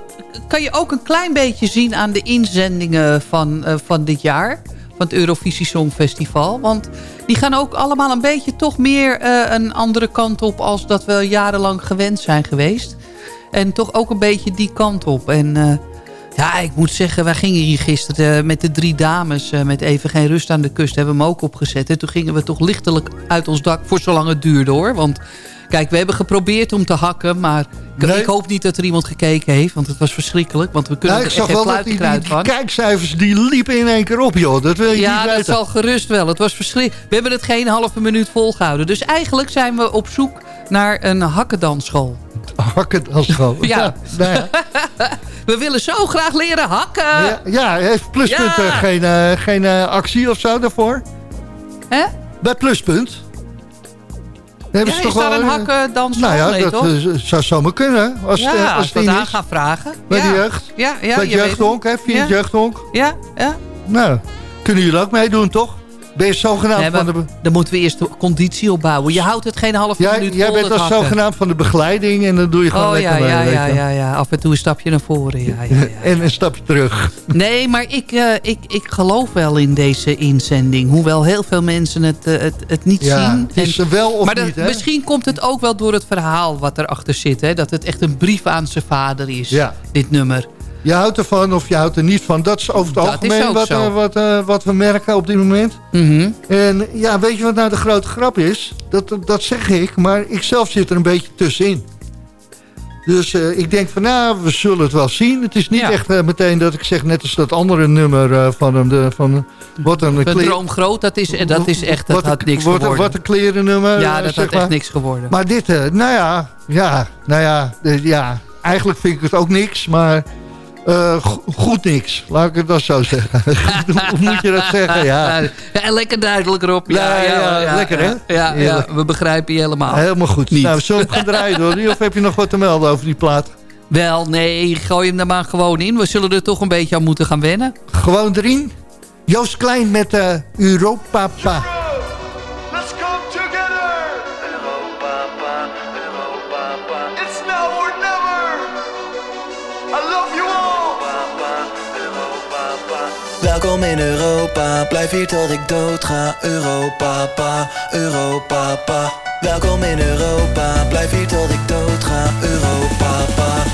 kan je ook een klein beetje zien aan de inzendingen van, eh, van dit jaar. Van het Eurovisie Songfestival. Want die gaan ook allemaal een beetje toch meer eh, een andere kant op... als dat we jarenlang gewend zijn geweest. En toch ook een beetje die kant op. En eh, ja, ik moet zeggen, wij gingen hier gisteren met de drie dames... met even geen rust aan de kust, hebben we hem ook opgezet. En toen gingen we toch lichtelijk uit ons dak voor zolang het duurde hoor. Want kijk, we hebben geprobeerd om te hakken... maar ik, Nee. ik hoop niet dat er iemand gekeken heeft... want het was verschrikkelijk, want we kunnen nou, ik er echt zag wel dat die, kijkcijfers die liepen in één keer op, joh. Dat wil je Ja, niet dat zal gerust wel. Het was verschrikkelijk. We hebben het geen halve minuut volgehouden. Dus eigenlijk zijn we op zoek naar een hakkendansschool. Hakken als gewoon. Ja. (laughs) nou ja. (laughs) We willen zo graag leren hakken. Ja, ja, heeft Pluspunt Ja. geen, eh, geen eh, actie of zo daarvoor? Hè? Bij Pluspunt? Hebben Ja, ze toch wel, een eh, hakkendansschool? Nou ja, Nee, dat toch? eh, zou zomaar kunnen. Als, ja, het, eh, als daar is. gaan vragen. Bij ja. de jeugd? Ja, ja. Bij je jeugdhonk, hè? Via het jeugdhonk. Ja, ja. Nou, kunnen jullie ook meedoen, toch? Ben je zogenaamd Nee, van de... Dan moeten we eerst de conditie opbouwen. Je houdt het geen half Jij, minuut jij bent als zogenaamd van de begeleiding en dan doe je gewoon Oh lekker ja, mee. ja, ja, ja, ja. Af en toe een stapje naar voren. Ja, ja, ja. (laughs) En een stapje terug. Nee, maar ik, eh, ik, ik geloof wel in deze inzending. Hoewel heel veel mensen het, eh, het, het niet Ja, zien. het is En- wel of maar niet, misschien komt het ook wel door het verhaal wat erachter zit. Hè? Dat het echt een brief aan zijn vader is, Ja. dit nummer. Je houdt ervan of je houdt er niet van. Dat is over het Dat algemeen wat, eh, wat, eh, wat we merken op dit moment. Mhm. En ja, weet je wat nou de grote grap is? Dat, dat zeg ik, maar ik zelf zit er een beetje tussenin. Dus eh, ik denk van, nou, we zullen het wel zien. Het is niet Ja. echt meteen dat ik zeg, net als dat andere nummer van hem. De, van, wat een droom groot, dat is, dat is echt, dat wat had niks wat, geworden. Wat een klerennummer. ja, eh, dat had maar. echt niks geworden. Maar dit, nou ja, ja, nou ja, ja, eigenlijk vind ik het ook niks, maar eh, go- goed niks. Laat ik het dan zo zeggen. (laughs) Hoe moet je dat zeggen? Ja, Ja, lekker duidelijk Rob. Ja, Ja, ja, lekker, hè? Ja, we begrijpen je helemaal. helemaal goed. Niet. Nou, gaan draaien, Dolly? Of heb je nog wat te melden over die plaat? Wel, nee, gooi hem er maar gewoon in. We zullen er toch een beetje aan moeten gaan wennen. Gewoon erin. Joost Klein met eh Europa Welkom in Europa, blijf hier tot ik dood ga. Europa, pa, Europa, pa. Welkom in Europa, blijf hier tot ik dood ga. Europa, pa,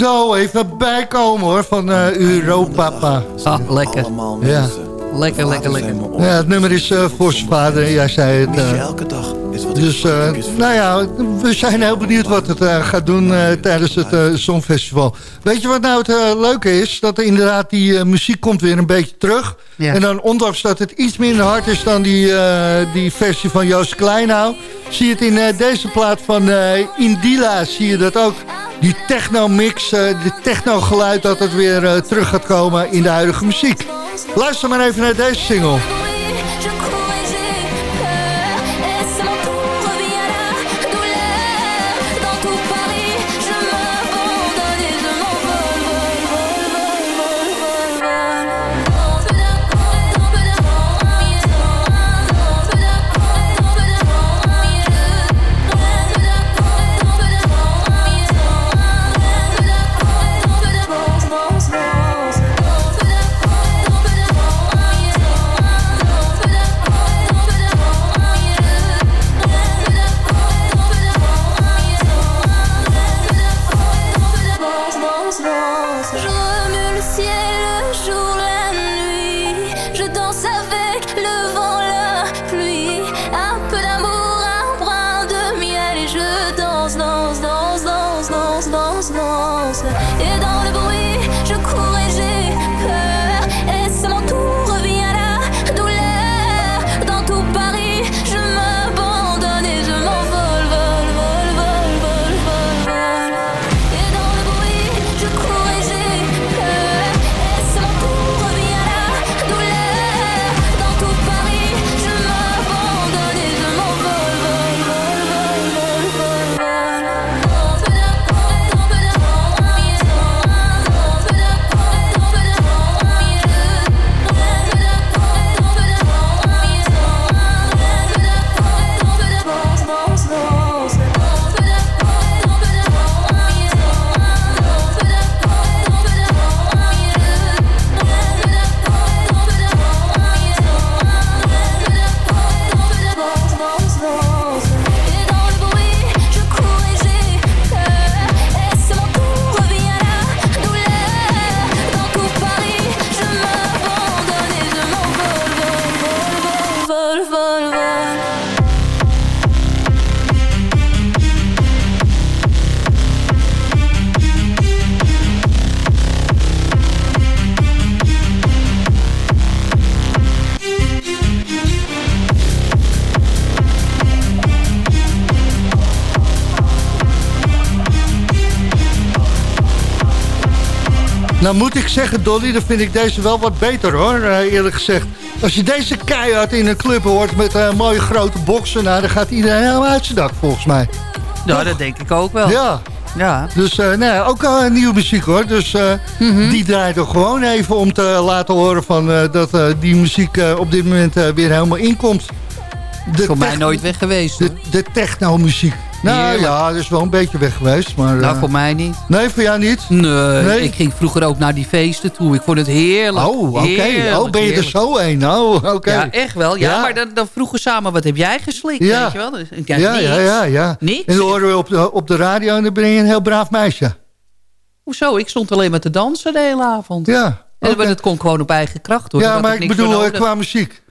Zo, even bijkomen hoor, van eh Europapa. Ah, lekker. Ja. Lekker, lekker, lekker. ja, het nummer is eh, voor zijn vader, jij zei het. eh. Elke dag is wat dus, eh, nou ja, we zijn heel benieuwd wat het eh, gaat doen eh, tijdens het eh, Songfestival. Weet je wat nou het leuke is? Dat er inderdaad die eh, muziek komt weer een beetje terug. Ja. En dan ondanks dat het iets minder hard is dan die, eh, die versie van Joost Kleinau... zie je het in eh, deze plaat van eh, Indila, zie je dat ook. Die techno-mix, eh de techno-geluid dat het weer eh, terug gaat komen in de huidige muziek. Luister maar even naar deze single. Nou moet ik zeggen, Dolly, dan vind ik deze wel wat beter hoor, eh, eerlijk gezegd. Als je deze keihard in een club hoort met eh, mooie grote boksen... Nou, dan gaat iedereen helemaal uit zijn dak volgens mij. Nou, dat denk ik ook wel. Ja. Ja. Dus eh, nou ja, ook uh, nieuwe muziek hoor. Dus Mhm. die draait er gewoon even om te laten horen van, dat die muziek op dit moment weer helemaal inkomt. De Voor mij nooit weg geweest. De, de techno-muziek. Nou Heerlijk. ja, dat is wel een beetje weg geweest. Maar, Nou, eh, voor mij niet. Nee, voor jou niet? Nee, Nee? ik ging vroeger ook naar die feesten toe. Ik vond het heerlijk. Oh, oké. Oh, ben je er zo een? Oh, oké. Ja, echt wel. Ja, Ja. maar dan, dan vroegen we samen, wat heb jij geslikt? Ja. Weet je wel? Dus, ik Ja, dacht, ja, niks. ja, ja. Niks? En dan horen we op de, op de radio en dan ben je een heel braaf meisje. Hoezo? Ik stond alleen maar te dansen de hele avond. Ja, En oké. dat kon gewoon op eigen kracht hoor. Ja, maar ik bedoel eh, qua muziek.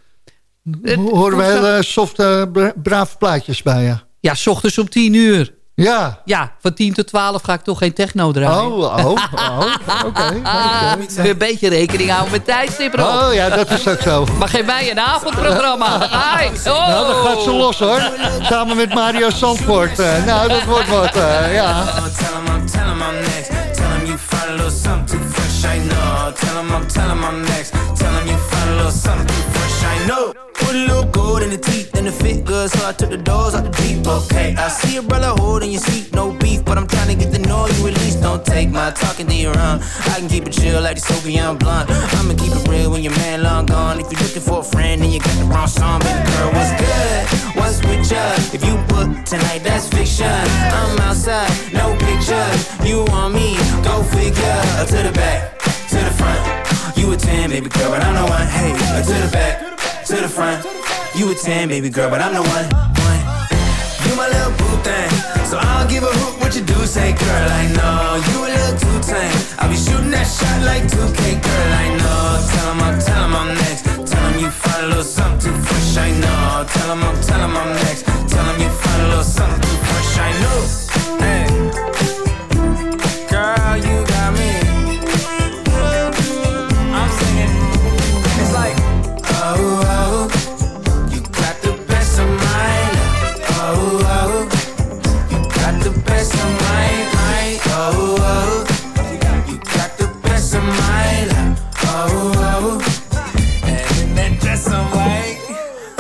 Het- Horen we hele softe, bra- brave plaatjes bij je. Ja, s ochtends om tien uur. Ja. Ja, van 10 tot 12 ga ik toch geen techno draaien. Oh, oh, oh. Oké. Ah, Weer een beetje rekening houden met tijdstip erop. Oh ja, dat is ook zo. Maar geef mij een avondprogramma. Ai, oh. Nou, dan gaat ze los hoor. Samen met Mario Zandvoort. Eh, nou, dat wordt wat, eh, ja. Tell him I'm, tell him I'm next. Tell him you find a little something fresh, I know. Tell him I'm, tell him I'm next. Tell him you find a little something too fresh, I know. Put a little in the teeth and the fit good, so I took the doors out the deep. Okay, I see a brother holding your seat, no beef, but I'm trying to get to know you at least. Don't take my talking to your own. I can keep it chill like the Soviet blunt. I'ma keep it real when your man long gone. If you're looking for a friend and you got the wrong song, baby girl, what's good? What's with ya? If you book tonight, that's fiction. I'm outside, no pictures. You want me? Go figure. To the back, to the front. You a 10, baby girl, but I'm the one. Hey, to the back, to the front. You a 10, baby girl, but I'm the one. one. You my little boo thing. So I don't give a hoot what you do, say, girl, I know you a little too tame. I'll be shooting that shot like 2K, girl, I know. Tell 'em I'm, tell 'em I'm next. Tell 'em you find a little something too fresh, I know. Tell 'em I'm, tell 'em I'm next. Tell 'em you find a little something too fresh, I know. Hey.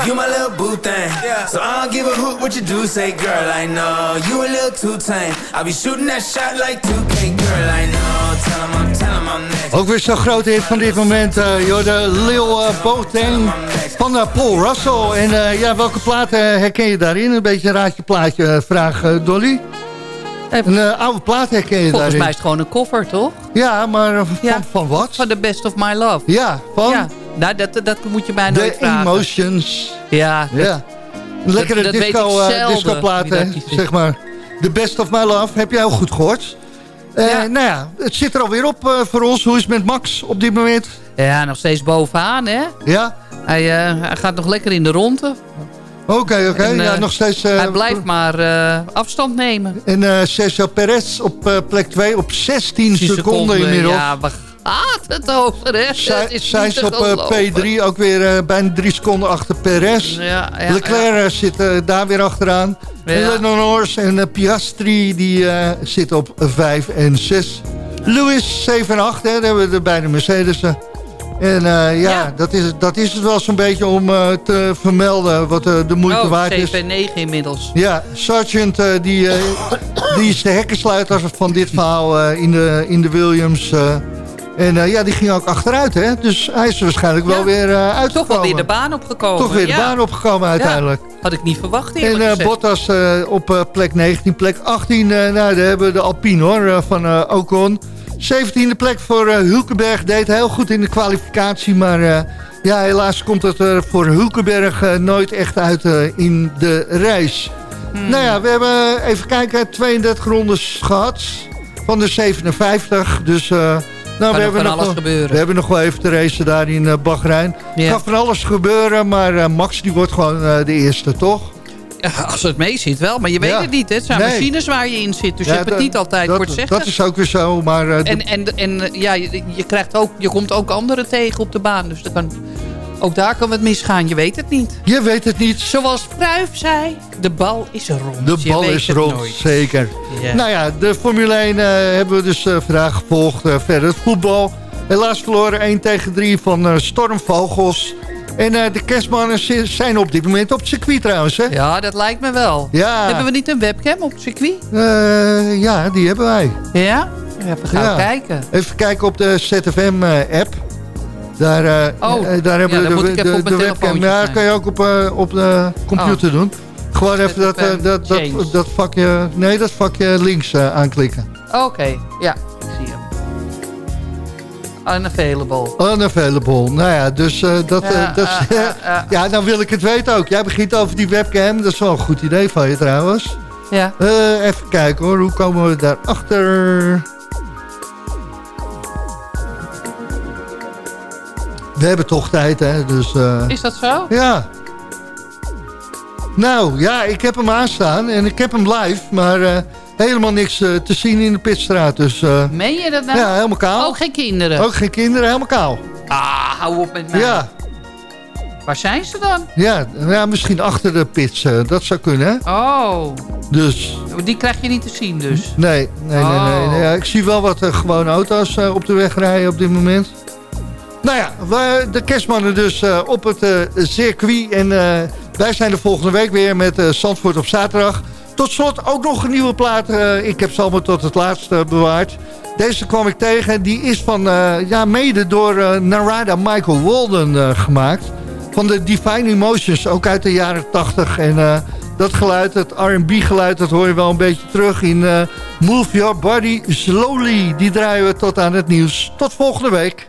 You my little boo thing. So I don't give a hoot what you do, say, girl, I know. You a little too tame. I'll be shooting that shot like 2K, girl, I know. Tell 'em I'm, tell 'em I'm next. Ook weer zo'n grote hit van dit moment. eh joh, de Lil uh, Boateng van eh, Paul Russell. En eh, ja, welke platen herken je daarin? Een beetje een raadje plaatje eh, vraag, eh, Dolly. Een eh, oude plaat herken je Volgens daarin? mij is het gewoon een koffer, toch? Ja, maar eh, van, van wat? Van The Best of My Love. Ja, van? Ja, nou, dat, dat moet je mij nooit vragen. Emotions. Ja, dat- Ja. Lekkere dat disco, eh, dat hè, is. zeg maar. The Best of My Love, heb jij ook goed gehoord. Eh, Nou ja, het zit er alweer op eh, voor ons. Hoe is het met Max op dit moment? Ja, nog steeds bovenaan, hè? Ja? Hij, eh, hij gaat nog lekker in de ronde. Oké, oké. Ja, eh, nog steeds... eh, hij blijft maar eh, afstand nemen. En eh Sergio Perez op eh, plek 2 op 16 seconden, inmiddels. Ja, waar gaat het over, hè? Zij, Het is zij op eh, geloven. P3 ook weer eh, bijna drie seconden achter Perez. Ja, ja, Leclerc eh, zit daar weer achteraan. Lennon Norris en Piastri die eh, zitten op 5 en 6. Lewis 7 en 8, hè, daar hebben we de beide Mercedes'en. En eh, ja, Dat, is, dat is het wel zo'n beetje om eh, te vermelden wat eh, de moeite Oh, waard is. 7 en 9 inmiddels. Ja, Sargent eh, die, eh, die is de hekkensluiter van dit verhaal eh, in, de, in de Williams. Eh. en eh, ja, die ging ook achteruit, hè? Dus hij is waarschijnlijk wel weer uh, uitgekomen. Toch wel weer de baan opgekomen. Toch weer de baan opgekomen uiteindelijk. Ja, had ik niet verwacht En eerlijk eh. Bottas eh, op eh, plek 19, plek 18. eh, nou, daar hebben we de Alpine hoor, eh, van eh, Ocon. 17e plek voor eh, Hulkenberg. Deed heel goed in de kwalificatie. Maar eh, ja, helaas komt het er voor Hulkenberg eh, nooit echt uit eh, in de race. Hmm. Nou ja, we hebben even kijken, 32 rondes gehad. Van de 57. Dus... eh, nou, we hebben, van nog alles wel, gebeuren. we hebben nog wel even te racen daar in uh, Bahrein. Ja. Kan van alles gebeuren, maar uh, Max die wordt gewoon uh, de eerste, toch? Ja, als het mee zit wel, maar je weet Ja. het niet. Hè? Het zijn Nee. machines waar je in zit, dus Ja, je hebt het niet altijd dat, voor het zeggen. Dat is ook weer zo, maar... uh, En, en, en ja, je, je, krijgt ook, je komt ook anderen tegen op de baan. Dus dat kan, ook daar kan het misgaan. Je weet het niet. Je weet het niet. Zoals Cruijff zei, de bal is rond. De Je bal is rond, nooit. zeker. Ja. Nou ja, de Formule 1 uh, hebben we dus uh, vandaag gevolgd. Uh, verder het voetbal. Helaas verloren 1 tegen 3 van Stormvogels. En de kerstmannen zijn op dit moment op het circuit trouwens, hè? Ja, dat lijkt me wel. Ja. Hebben we niet een webcam op het circuit? Ja, die hebben wij. Ja? Even gaan Ja. kijken. Even kijken op de ZFM-app. Daar, uh, Oh, daar hebben ja, we de, de, webcam. Ja, dat kan je ook op, uh, op de computer Oh. doen. Gewoon even dat, dat, dat, dat vakje, nee, dat vakje links uh, aanklikken. Oké, ja, ik zie hem. Unavailable. Unavailable. Nou ja, dus dat... Ja, dat (laughs) ja, dan wil ik het weten ook. Jij begint over die webcam. Dat is wel een goed idee van je trouwens. Ja. Even kijken hoor. Hoe komen we daarachter? We hebben toch tijd, hè? Dus, uh, Is dat zo? Ja. Nou, ja, ik heb hem aanstaan en ik heb hem live, maar uh, helemaal niks uh, te zien in de pitstraat. Dus, Meen je dat nou? Ja, helemaal kaal. Ook geen kinderen? Ook geen kinderen, helemaal kaal. Ah, hou op met mij. Ja. Waar zijn ze dan? Ja, ja misschien achter de pits. Dat zou kunnen? Oh. Dus. Die krijg je niet te zien dus? Nee, nee, oh. nee. nee, nee. Ja, ik zie wel wat uh, gewone auto's uh, op de weg rijden op dit moment. Nou ja, de kerstmannen dus uh, op het uh, circuit. En uh, wij zijn de volgende week weer met Zandvoort op zaterdag. Tot slot ook nog een nieuwe plaat. Ik heb ze allemaal tot het laatste bewaard. Deze kwam ik tegen. Die is van, ja, mede door Narada Michael Walden gemaakt. Van de Divine Emotions, ook uit de jaren 80. En dat geluid, het R&B geluid, dat hoor je wel een beetje terug in Move Your Body Slowly. Die draaien we tot aan het nieuws. Tot volgende week.